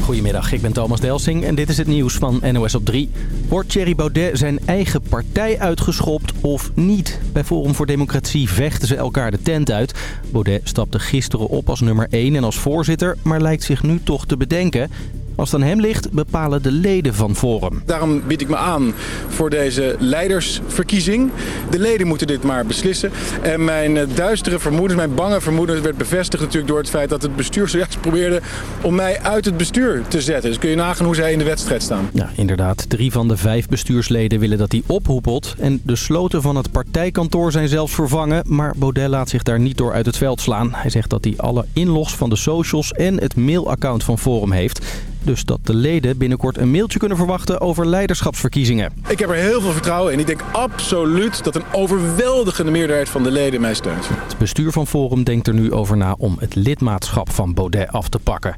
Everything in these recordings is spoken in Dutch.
Goedemiddag, ik ben Thomas Delsing en dit is het nieuws van NOS op 3. Wordt Thierry Baudet zijn eigen partij uitgeschopt of niet? Bij Forum voor Democratie vechten ze elkaar de tent uit. Baudet stapte gisteren op als nummer 1 en als voorzitter, maar lijkt zich nu toch te bedenken. Als het aan hem ligt, bepalen de leden van Forum. Daarom bied ik me aan voor deze leidersverkiezing. De leden moeten dit maar beslissen. En mijn eh, duistere vermoedens, mijn bange vermoedens... werd bevestigd natuurlijk door het feit dat het bestuur zojuist probeerde... om mij uit het bestuur te zetten. Dus kun je nagaan hoe zij in de wedstrijd staan. Ja, inderdaad. Drie van de vijf bestuursleden willen dat hij ophoepelt. En de sloten van het partijkantoor zijn zelfs vervangen. Maar Baudet laat zich daar niet door uit het veld slaan. Hij zegt dat hij alle inlogs van de socials en het mailaccount van Forum heeft... Dus dat de leden binnenkort een mailtje kunnen verwachten over leiderschapsverkiezingen. Ik heb er heel veel vertrouwen in. Ik denk absoluut dat een overweldigende meerderheid van de leden mij steunt. Het bestuur van Forum denkt er nu over na om het lidmaatschap van Baudet af te pakken.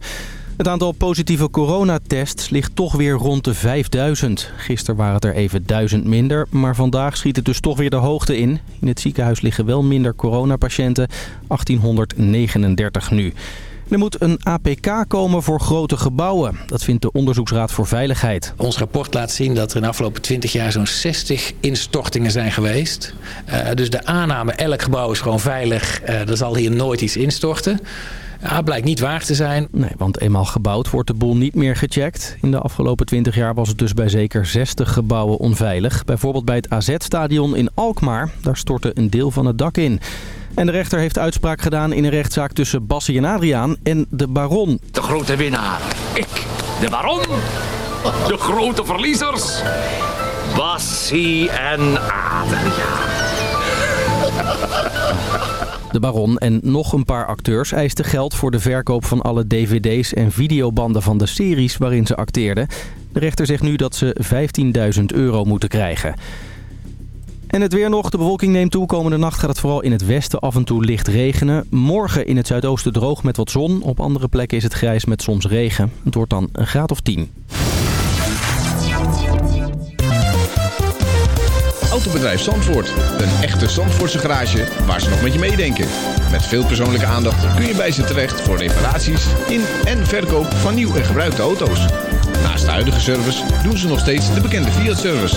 Het aantal positieve coronatests ligt toch weer rond de 5000. Gisteren waren het er even 1000 minder, maar vandaag schiet het dus toch weer de hoogte in. In het ziekenhuis liggen wel minder coronapatiënten, 1839 nu. Er moet een APK komen voor grote gebouwen. Dat vindt de Onderzoeksraad voor Veiligheid. Ons rapport laat zien dat er in de afgelopen 20 jaar zo'n 60 instortingen zijn geweest. Uh, dus de aanname, elk gebouw is gewoon veilig, uh, er zal hier nooit iets instorten. Ja, blijkt niet waar te zijn. Nee, want eenmaal gebouwd wordt de boel niet meer gecheckt. In de afgelopen 20 jaar was het dus bij zeker 60 gebouwen onveilig. Bijvoorbeeld bij het AZ-stadion in Alkmaar. Daar stortte een deel van het dak in. En de rechter heeft uitspraak gedaan in een rechtszaak tussen Bassie en Adriaan en de baron. De grote winnaar. Ik, de baron. De grote verliezers. Bassie en Adriaan. De baron en nog een paar acteurs eisten geld voor de verkoop van alle dvd's en videobanden van de series waarin ze acteerden. De rechter zegt nu dat ze 15.000 euro moeten krijgen. En het weer nog. De bewolking neemt toe. Komende nacht gaat het vooral in het westen af en toe licht regenen. Morgen in het zuidoosten droog met wat zon. Op andere plekken is het grijs met soms regen. Het wordt dan een graad of 10. Autobedrijf Zandvoort. Een echte Zandvoortse garage waar ze nog met je meedenken. Met veel persoonlijke aandacht kun je bij ze terecht voor reparaties in en verkoop van nieuw en gebruikte auto's. Naast de huidige service doen ze nog steeds de bekende Fiat-service.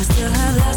with me.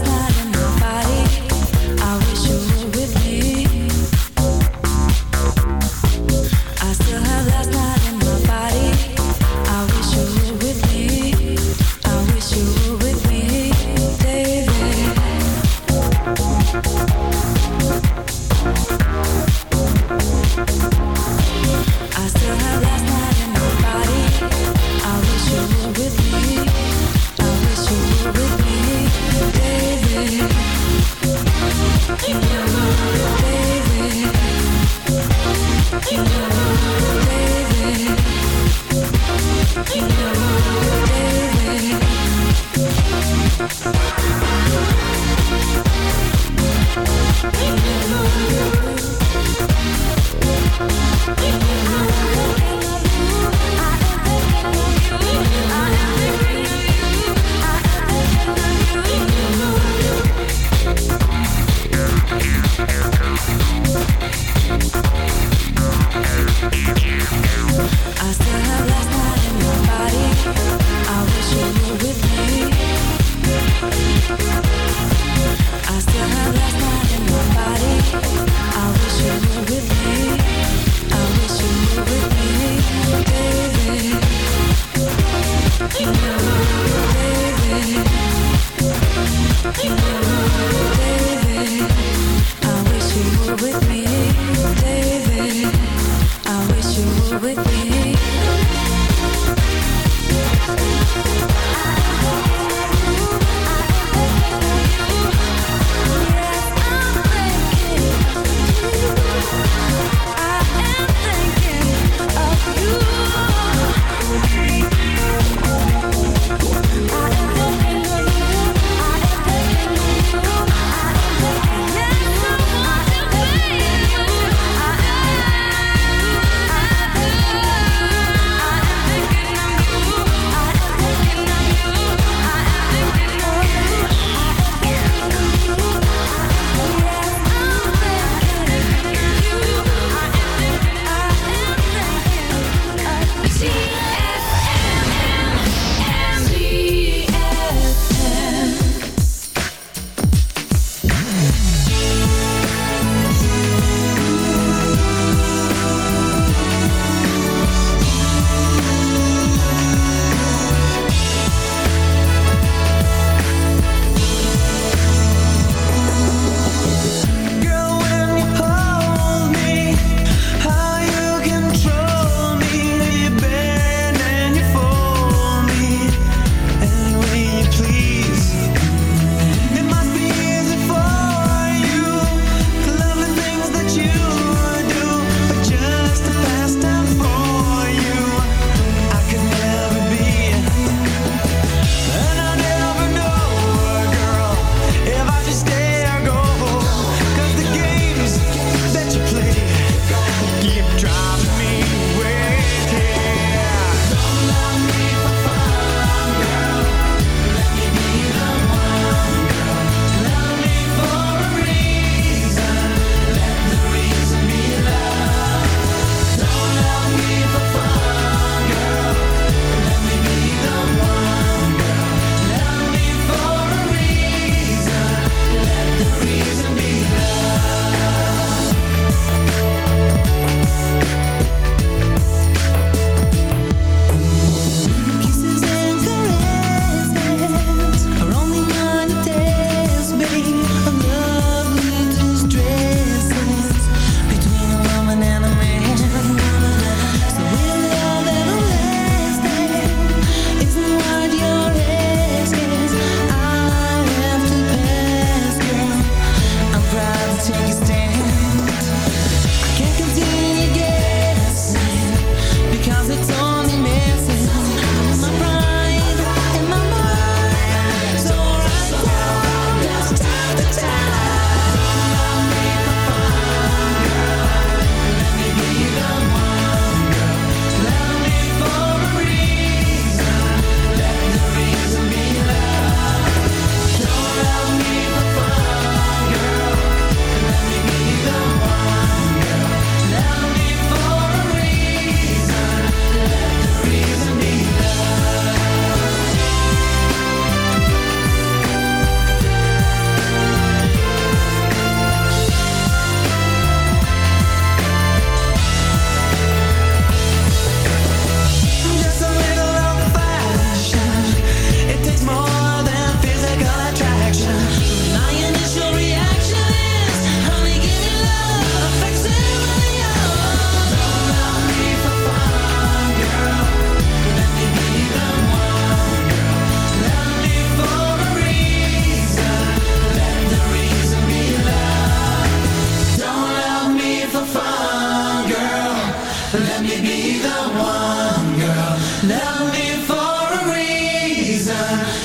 me be the one, girl. Love me for a reason.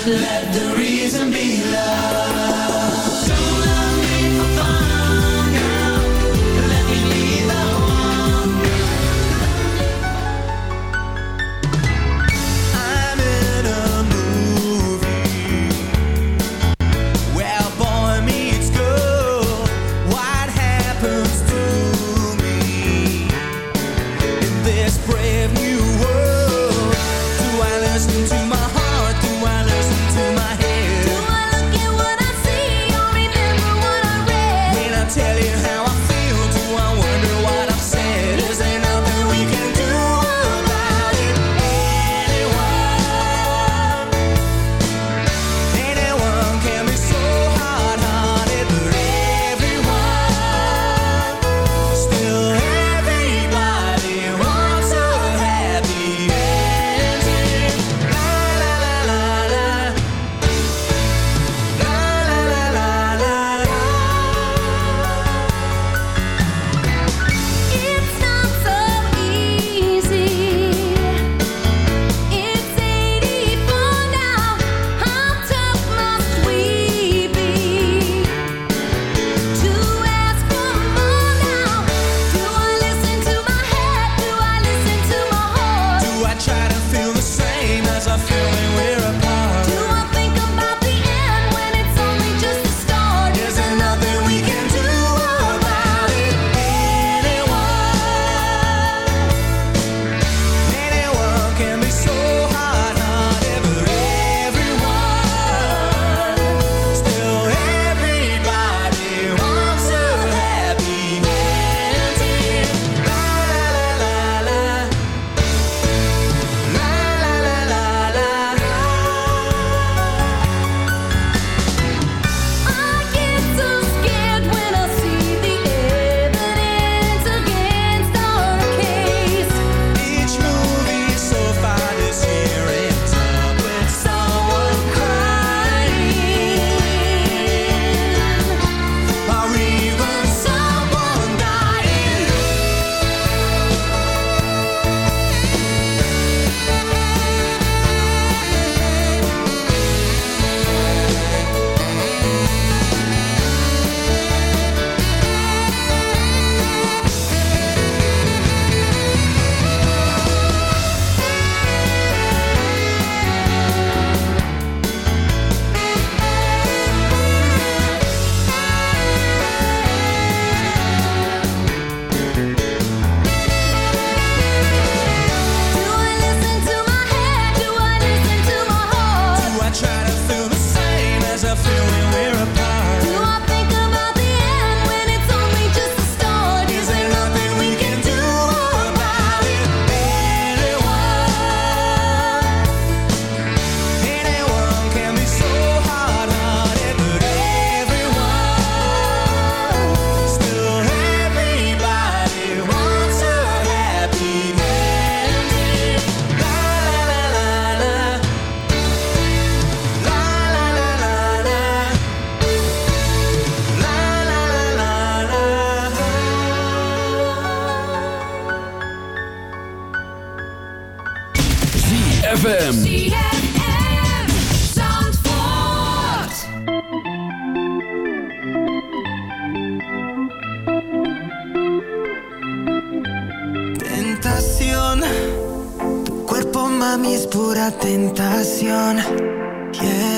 Let Tentación, tu cuerpo mami es pura tentación. Yeah.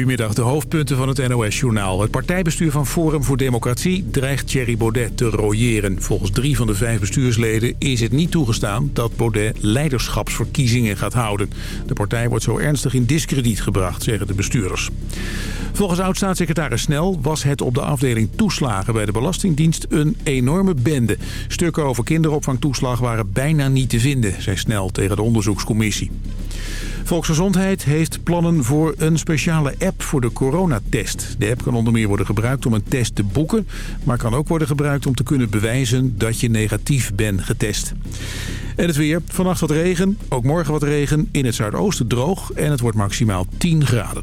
Goedemiddag, de hoofdpunten van het NOS-journaal. Het partijbestuur van Forum voor Democratie dreigt Thierry Baudet te royeren. Volgens drie van de vijf bestuursleden is het niet toegestaan dat Baudet leiderschapsverkiezingen gaat houden. De partij wordt zo ernstig in diskrediet gebracht, zeggen de bestuurders. Volgens oud-staatssecretaris Snel was het op de afdeling toeslagen bij de Belastingdienst een enorme bende. Stukken over kinderopvangtoeslag waren bijna niet te vinden, zei Snel tegen de onderzoekscommissie. Volksgezondheid heeft plannen voor een speciale app voor de coronatest. De app kan onder meer worden gebruikt om een test te boeken... maar kan ook worden gebruikt om te kunnen bewijzen dat je negatief bent getest. En het weer. Vannacht wat regen, ook morgen wat regen. In het zuidoosten droog en het wordt maximaal 10 graden.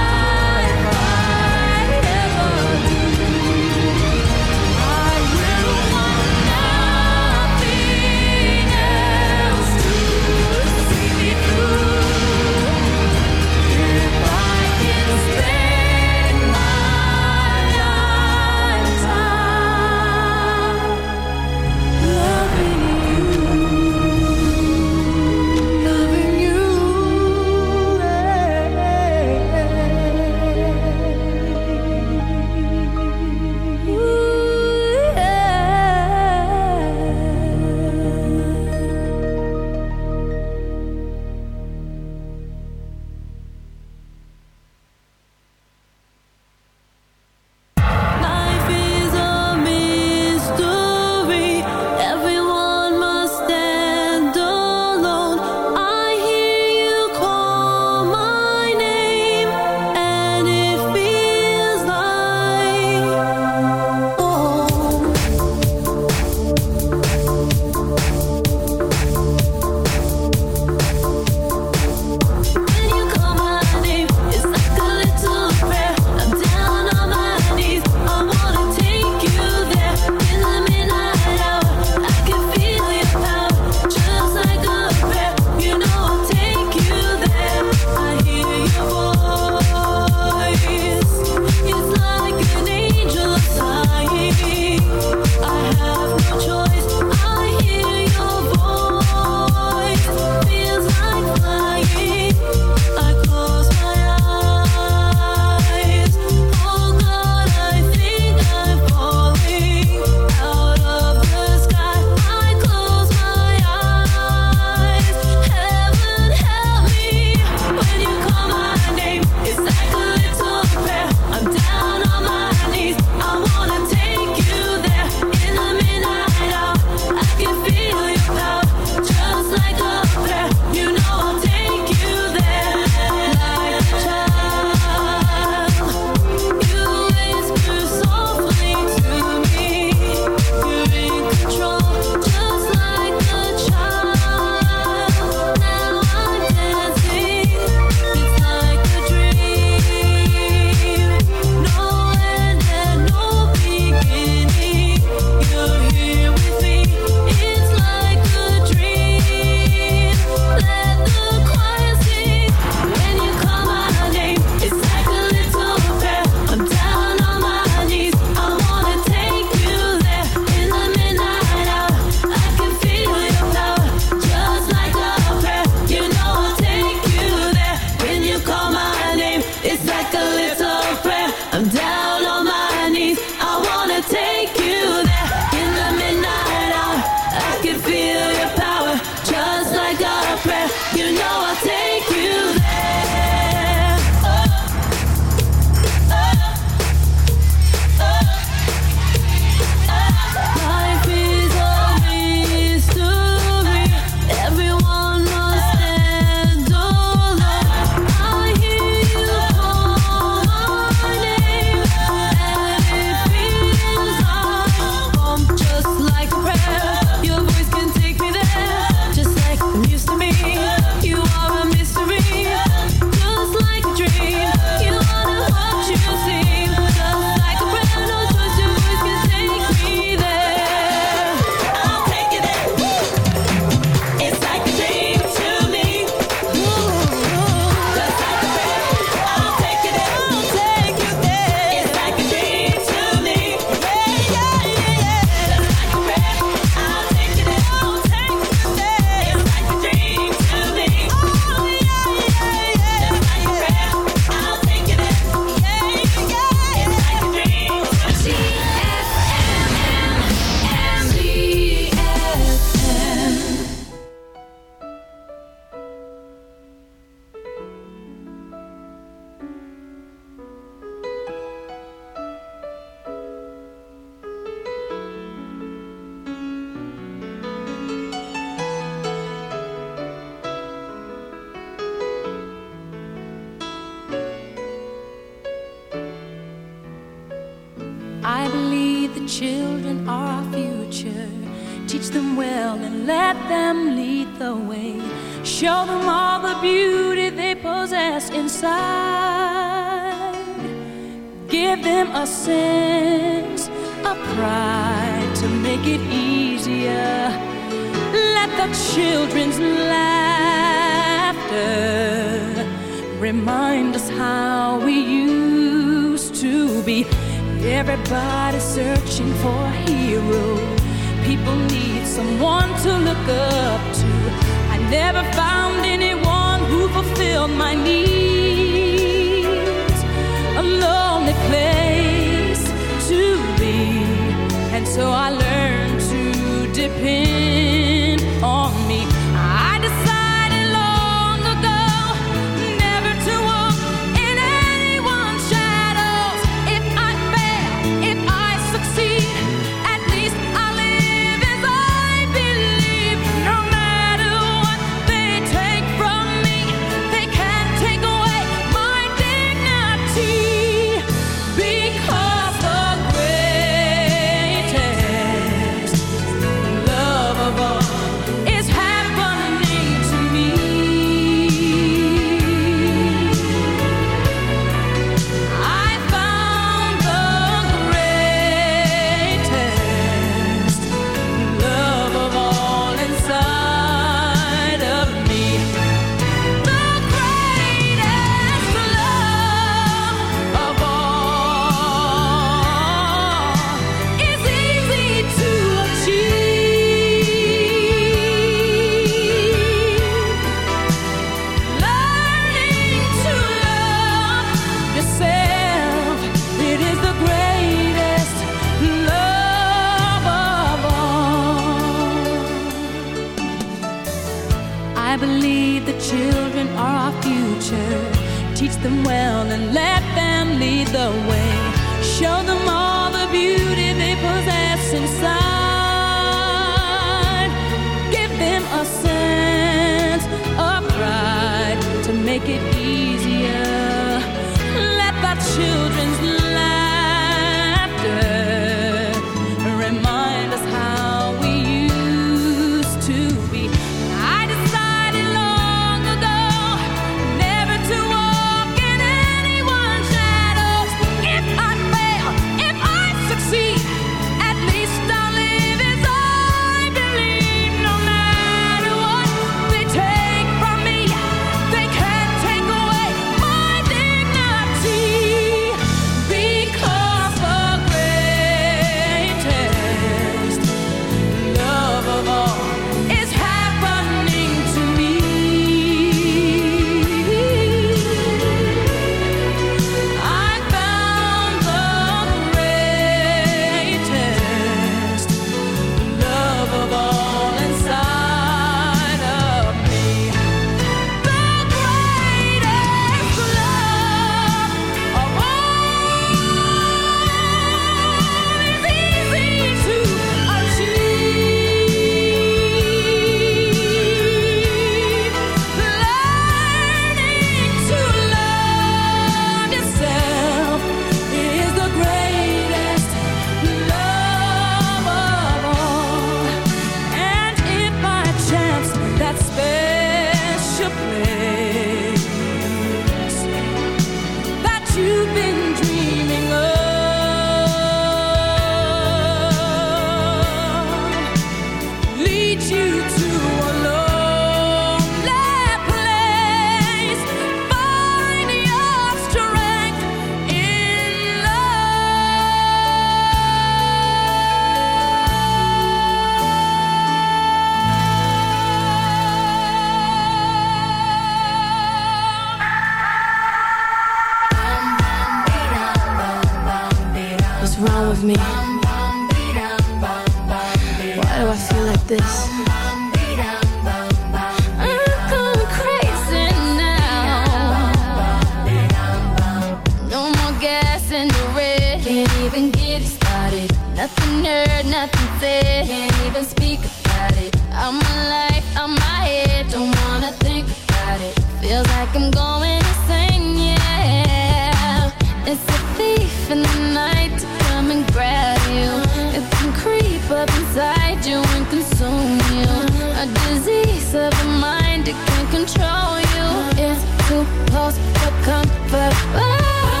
of your mind, it can control you. It's too close for comfort. Oh.